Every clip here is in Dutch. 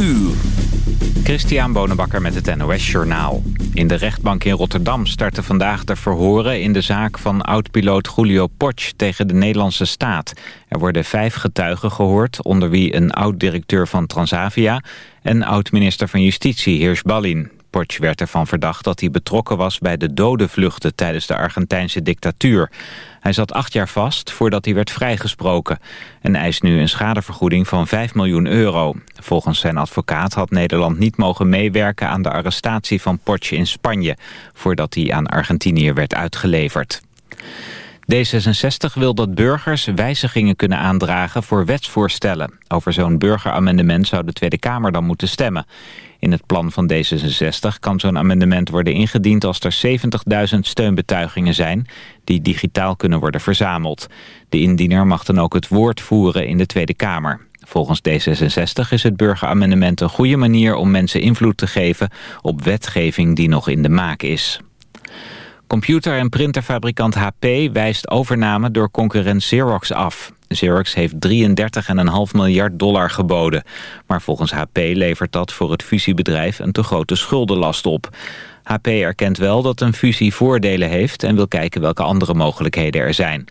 uur. Christian Bonenbakker met het NOS Journaal. In de rechtbank in Rotterdam starten vandaag de verhoren... in de zaak van oud-piloot Julio Potsch tegen de Nederlandse staat. Er worden vijf getuigen gehoord... onder wie een oud-directeur van Transavia... en oud-minister van Justitie Heers Ballin. Potsch werd ervan verdacht dat hij betrokken was... bij de dodenvluchten tijdens de Argentijnse dictatuur. Hij zat acht jaar vast voordat hij werd vrijgesproken... en eist nu een schadevergoeding van 5 miljoen euro. Volgens zijn advocaat had Nederland niet mogen meewerken... aan de arrestatie van Potsch in Spanje... voordat hij aan Argentinië werd uitgeleverd. D66 wil dat burgers wijzigingen kunnen aandragen voor wetsvoorstellen. Over zo'n burgeramendement zou de Tweede Kamer dan moeten stemmen. In het plan van D66 kan zo'n amendement worden ingediend als er 70.000 steunbetuigingen zijn die digitaal kunnen worden verzameld. De indiener mag dan ook het woord voeren in de Tweede Kamer. Volgens D66 is het burgeramendement een goede manier om mensen invloed te geven op wetgeving die nog in de maak is. Computer- en printerfabrikant HP wijst overname door concurrent Xerox af. Xerox heeft 33,5 miljard dollar geboden. Maar volgens HP levert dat voor het fusiebedrijf een te grote schuldenlast op. HP erkent wel dat een fusie voordelen heeft... en wil kijken welke andere mogelijkheden er zijn.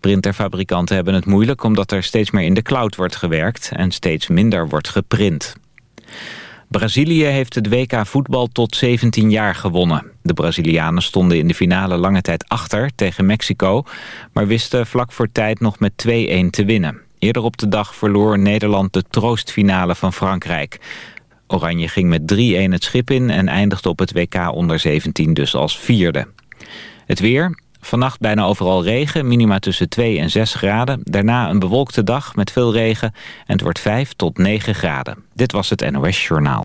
Printerfabrikanten hebben het moeilijk omdat er steeds meer in de cloud wordt gewerkt... en steeds minder wordt geprint. Brazilië heeft het WK voetbal tot 17 jaar gewonnen. De Brazilianen stonden in de finale lange tijd achter tegen Mexico... maar wisten vlak voor tijd nog met 2-1 te winnen. Eerder op de dag verloor Nederland de troostfinale van Frankrijk. Oranje ging met 3-1 het schip in en eindigde op het WK onder 17 dus als vierde. Het weer, Vannacht bijna overal regen, minima tussen 2 en 6 graden. Daarna een bewolkte dag met veel regen en het wordt 5 tot 9 graden. Dit was het NOS Journaal.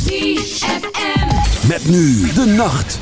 ZFM. Met nu de nacht.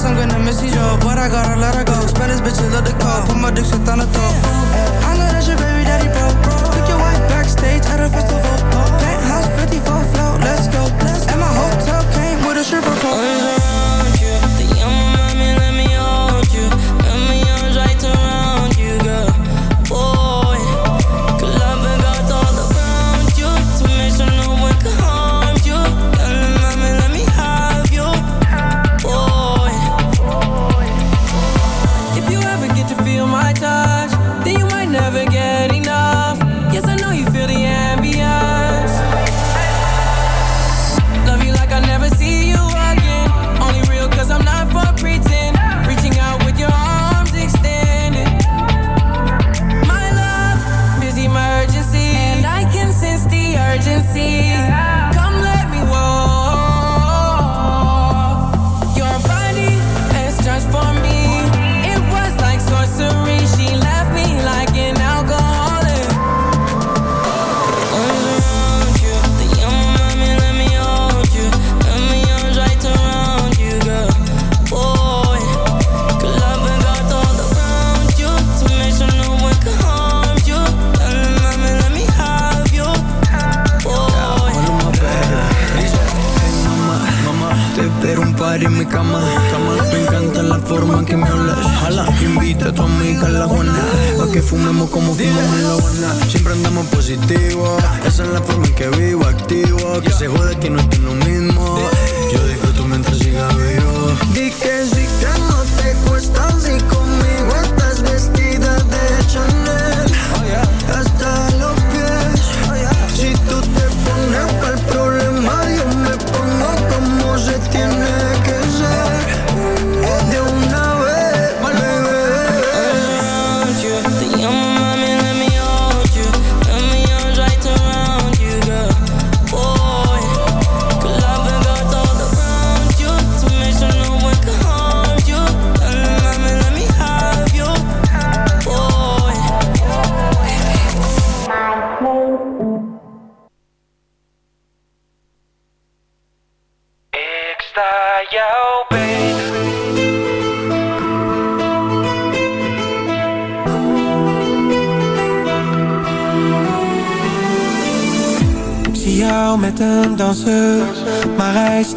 Yes, I'm gonna miss you, Joe, but I gotta let her go. Spend this bitch, love the call. Put my dick shit on the throat. I know that's your baby daddy, bro. Took your wife backstage at a festival. Penthouse 54 float, let's go. And my hotel came with a stripper pole. entre tu amiga la buena. Pa' que fumemos como fumamos en la buena. Siempre andamos positivo. Esa es la forma en que vivo, activo. Que se jode que no estoy unido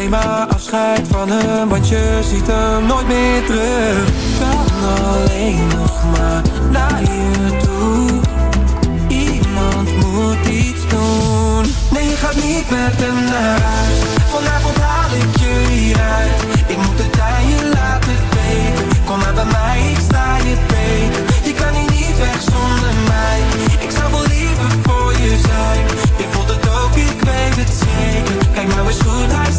Neem maar afscheid van hem Want je ziet hem nooit meer terug. Kan alleen nog maar naar je toe. Iemand moet iets doen. Nee, je gaat niet met hem naar huis. Vanavond haal ik je hieruit. Ik moet het aan je laten weten. Kom maar bij mij, ik sta je beter. Je kan hier niet weg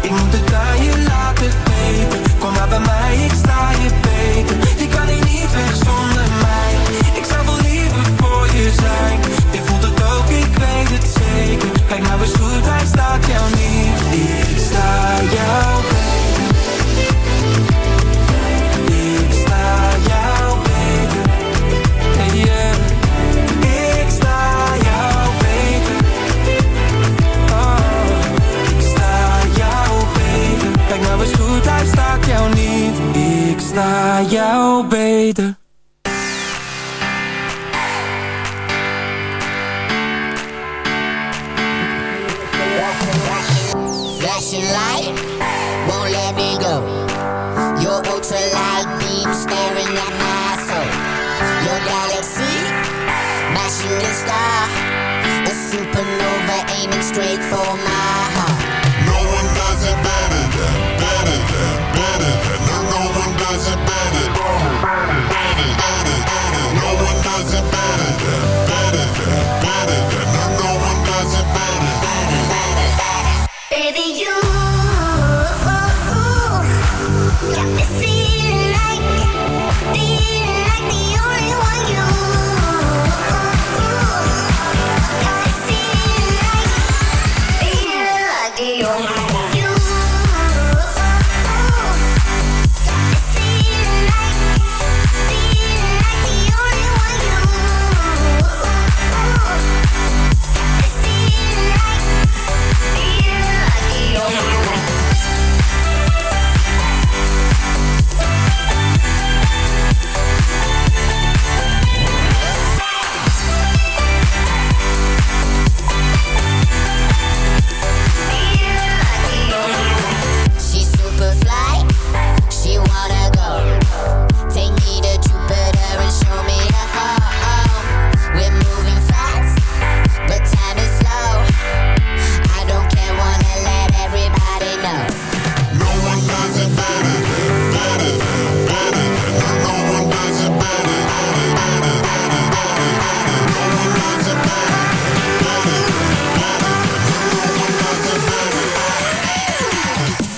ik moet het aan je laten weten. Kom maar bij mij, ik sta je beter. Je kan hier niet weg zonder mij. Ik zou wel liever voor je beter. Flashing light.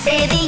Baby,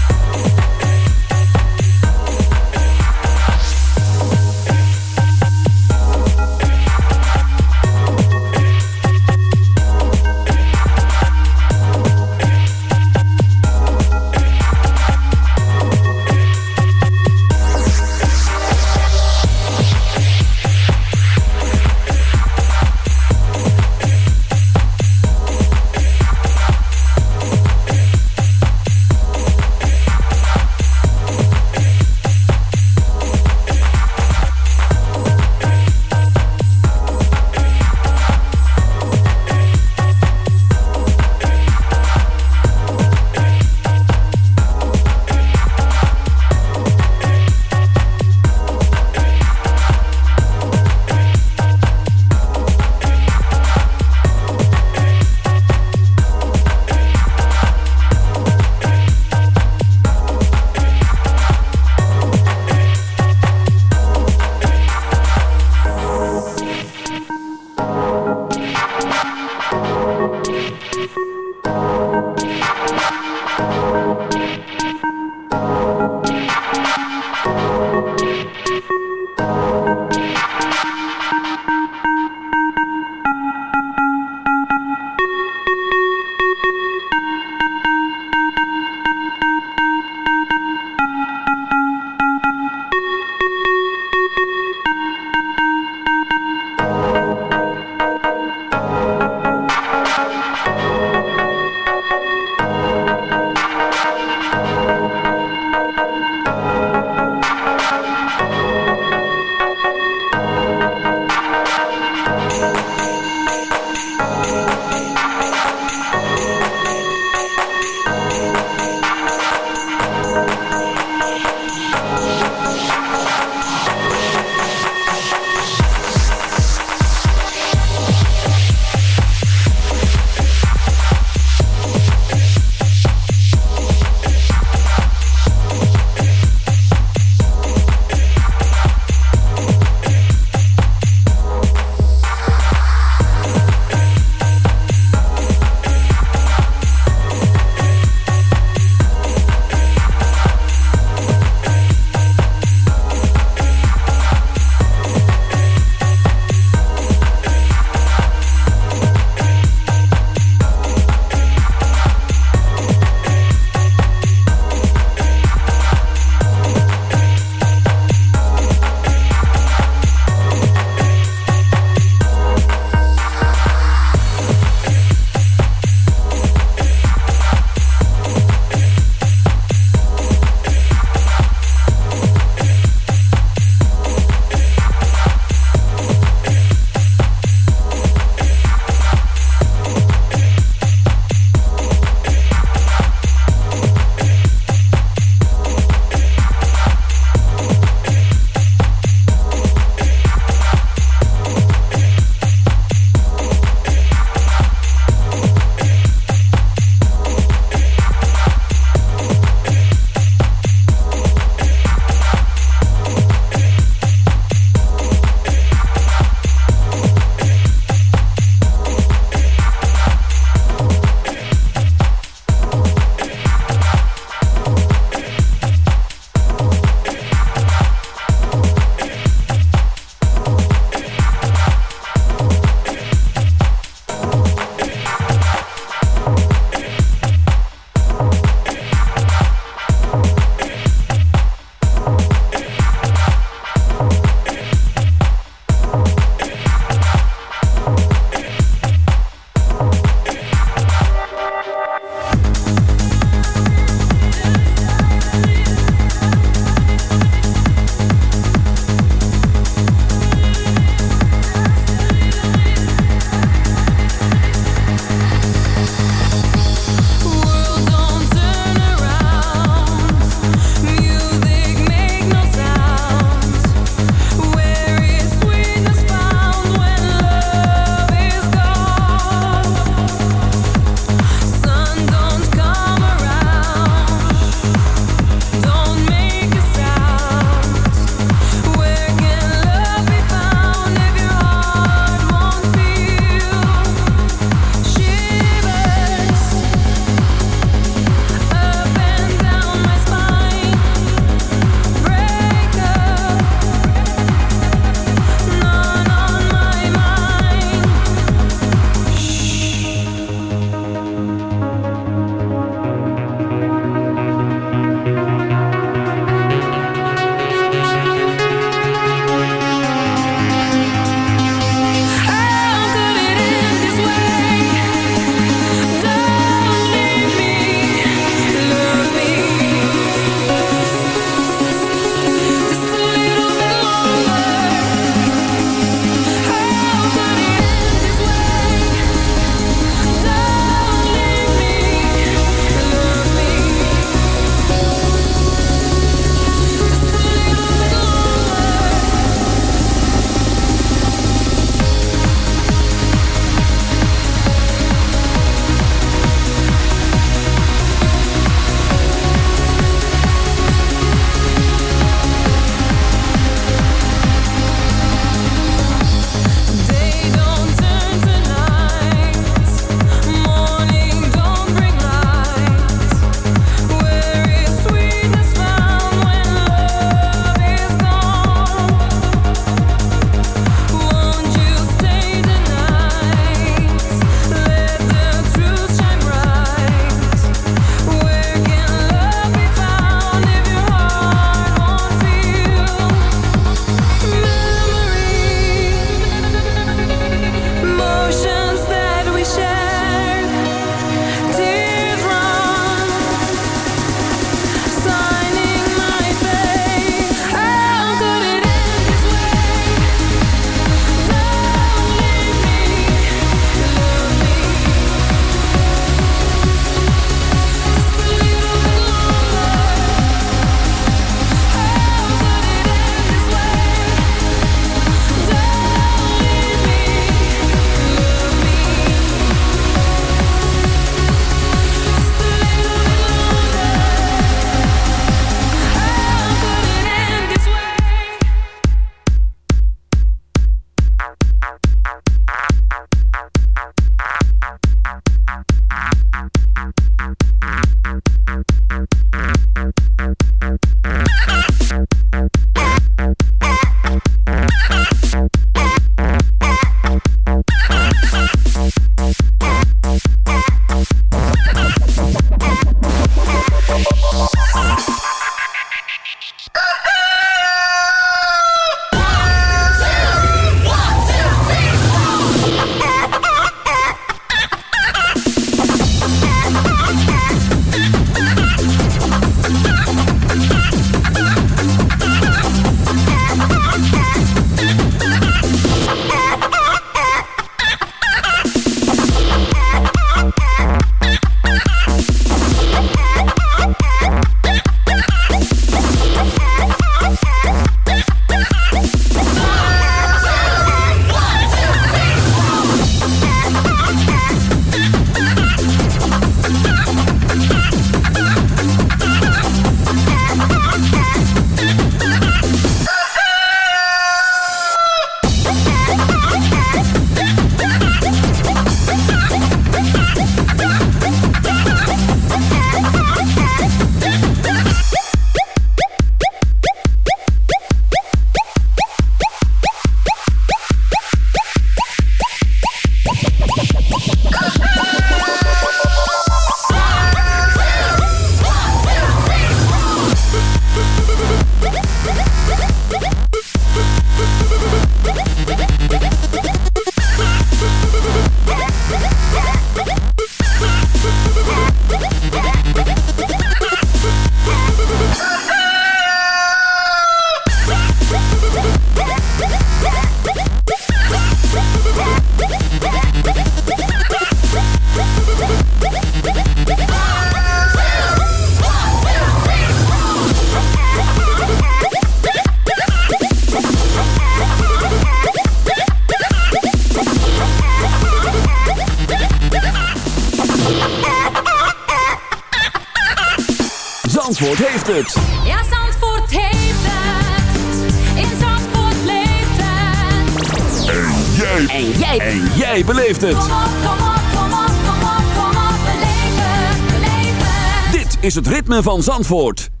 van Zandvoort.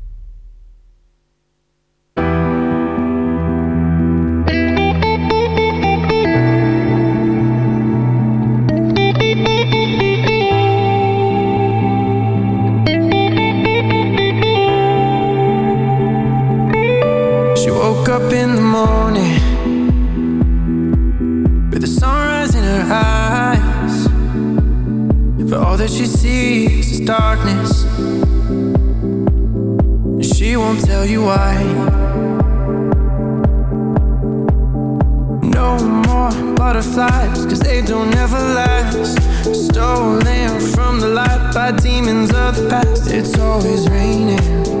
demons of the past. It's always raining.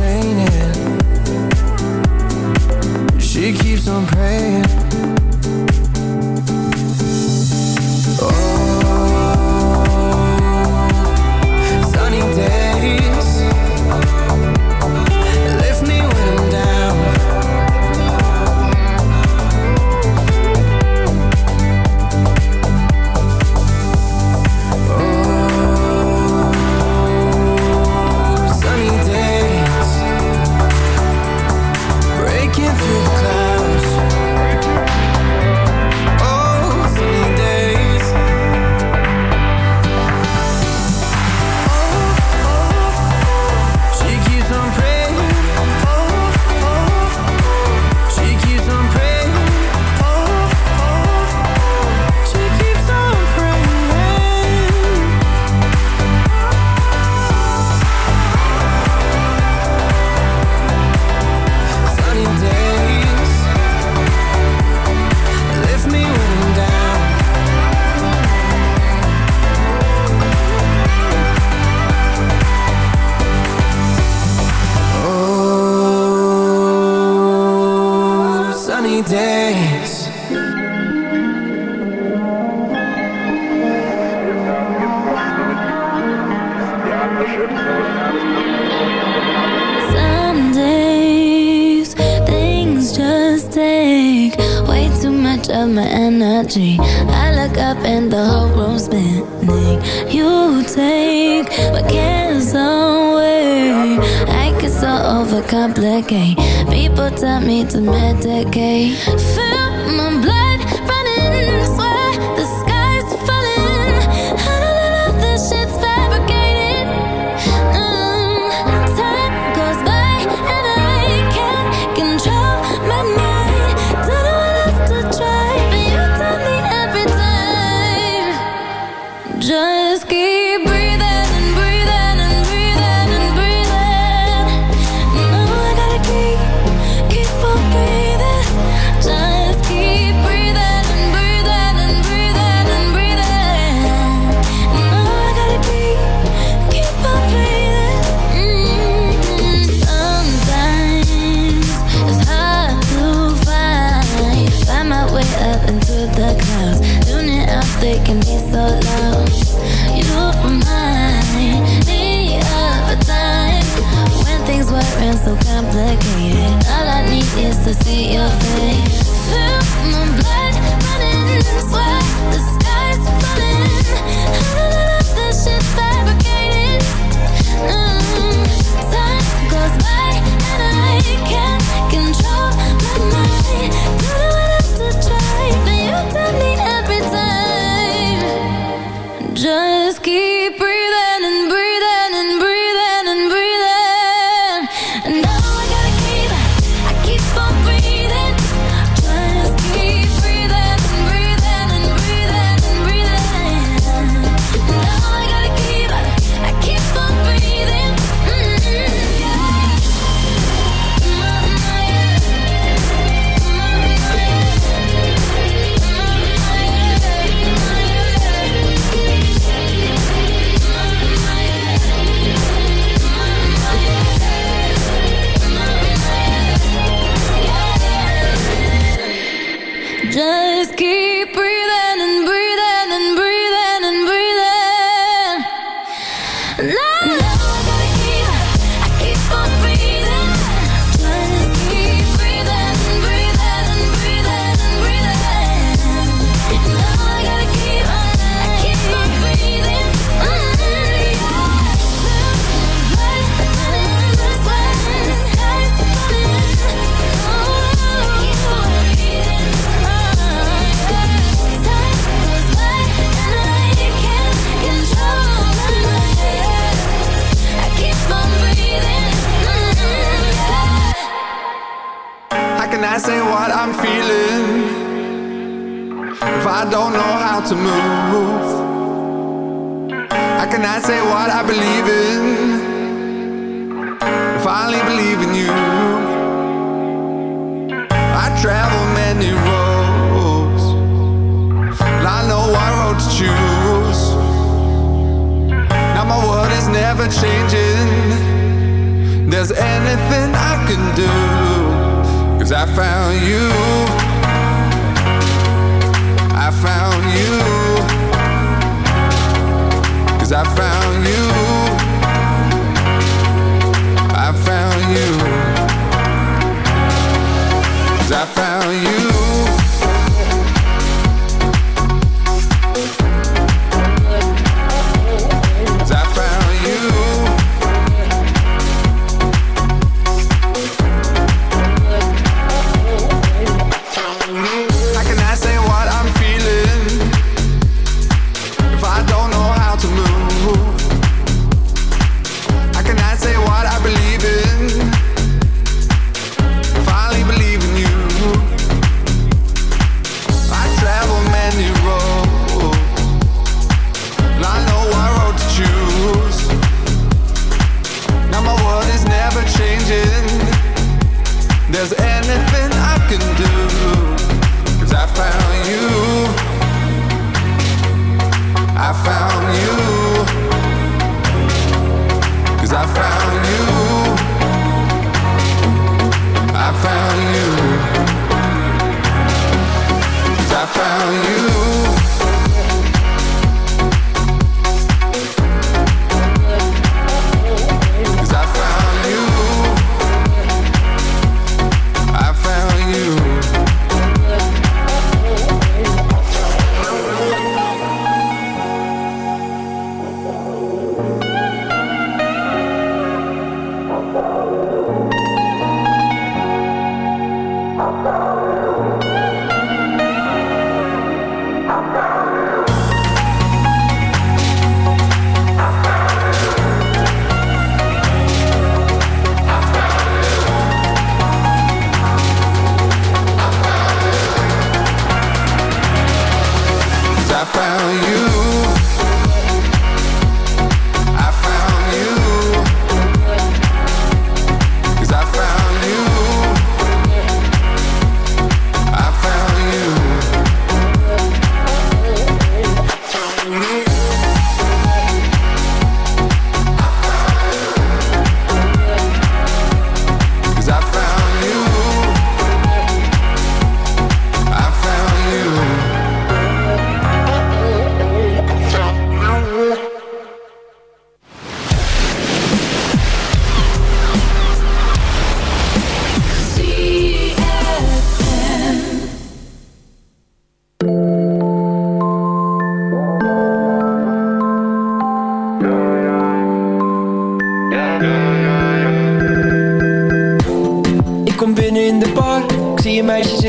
keeps on praying.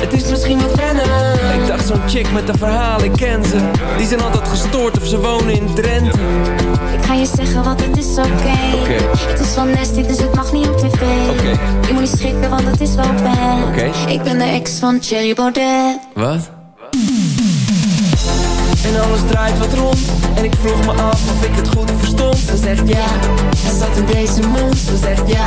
Het is misschien wat rennen. Ik dacht zo'n chick met een verhaal, ik ken ze. Die zijn altijd gestoord of ze wonen in Drenthe. Ik ga je zeggen wat het is oké. Het is wel nasty dus het mag niet op tv. Oké. Je moet niet schrikken want het is wel bad Oké. Ik ben de ex van Cherry Baudet. Wat? En alles draait wat rond. En ik vroeg me af of ik het goed verstond. Ze zegt ja, hij zat in deze mond. Ze zegt ja,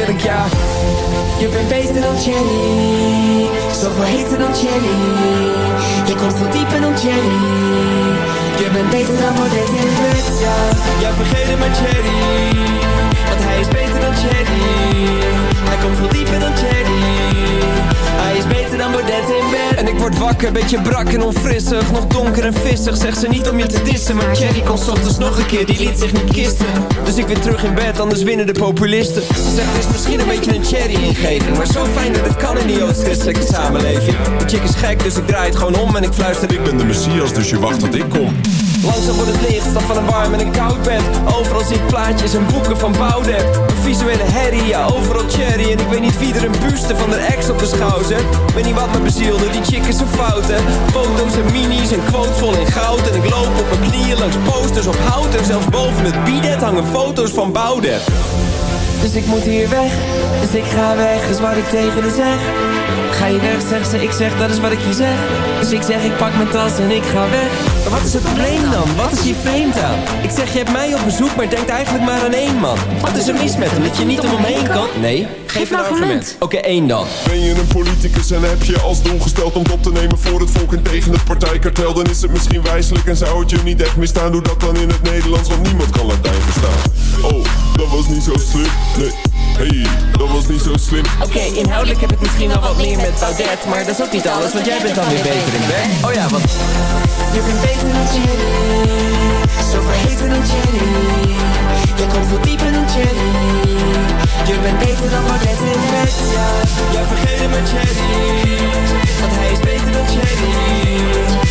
ja Je bent beter dan Jenny Zoveel heter dan Jenny Je komt veel dieper dan Jenny Je bent beter dan Baudet en ja vergeet het maar Jenny Want hij is beter dan Cherry. Hij komt veel dieper dan Cherry. Hij is beter dan Baudet bed. En ik word wakker, beetje brak en onfrissig. Nog donker en vissig, zegt ze niet om je te dissen. Maar Cherry komt 's ochtends nog een keer, die liet zich niet kisten. Dus ik weer terug in bed, anders winnen de populisten. Ze zegt het is misschien een beetje een Cherry-ingeving. Maar zo fijn dat het kan in die joods-christelijke samenleving. De chick is gek, dus ik draai het gewoon om en ik fluister. Ik ben de Messias, dus je wacht tot ik kom. Langzaam wordt het licht, stap van een warm en een koud bed Overal zie ik plaatjes en boeken van Boudewijn Een visuele herrie, ja overal cherry En ik weet niet wie er een buste van de ex op de schouw zet Weet niet wat me bezielde, die chick is zo fout hè Foto's en minis en quotes vol in goud. En ik loop op mijn knieën langs posters op hout. En zelfs boven het bidet hangen foto's van Boudewijn Dus ik moet hier weg, dus ik ga weg, is wat ik tegen haar zeg. Ga je weg, zegt ze, ik zeg, dat is wat ik je zeg. Dus ik zeg, ik pak mijn tas en ik ga weg. Maar wat is het probleem dan? Wat is hier vreemd aan? Ik zeg, je hebt mij op bezoek, maar denkt eigenlijk maar aan één man. Wat is er mis met hem, dat je niet om hem heen kan? Nee, geef een argument Oké, één dan Ben je een politicus en heb je als doel gesteld om op te nemen voor het volk en tegen het partijkartel? Dan is het misschien wijselijk en zou het je niet echt misstaan. Doe dat dan in het Nederlands, want niemand kan Latijn verstaan. Oh, dat was niet zo slim. Nee, hey, dat was niet zo slim. Oké, inhoudelijk heb ik misschien wel wat meer met Baudet Maar dat is ook niet alles, want jij bent dan weer beter in bed Oh ja, want Je bent beter dan Jerry Zo verheven dan Jerry Je komt veel dieper dan Jerry Je bent beter dan Baudet in bed, ja Ja, vergeet hem met Jerry. Want hij is beter dan Jerry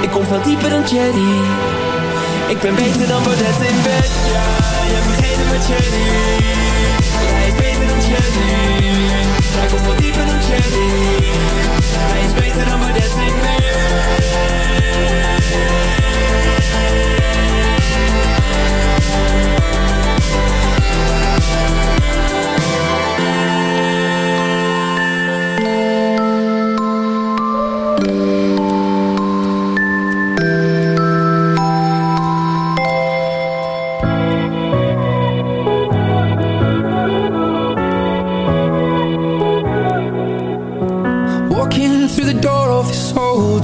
Ik kom veel dieper dan Cherry Ik ben beter dan Baudet in bed, ja Je hebt vergeten met Cherry Hij is beter dan Cherry Hij komt veel dieper dan Cherry Hij is beter dan Baudet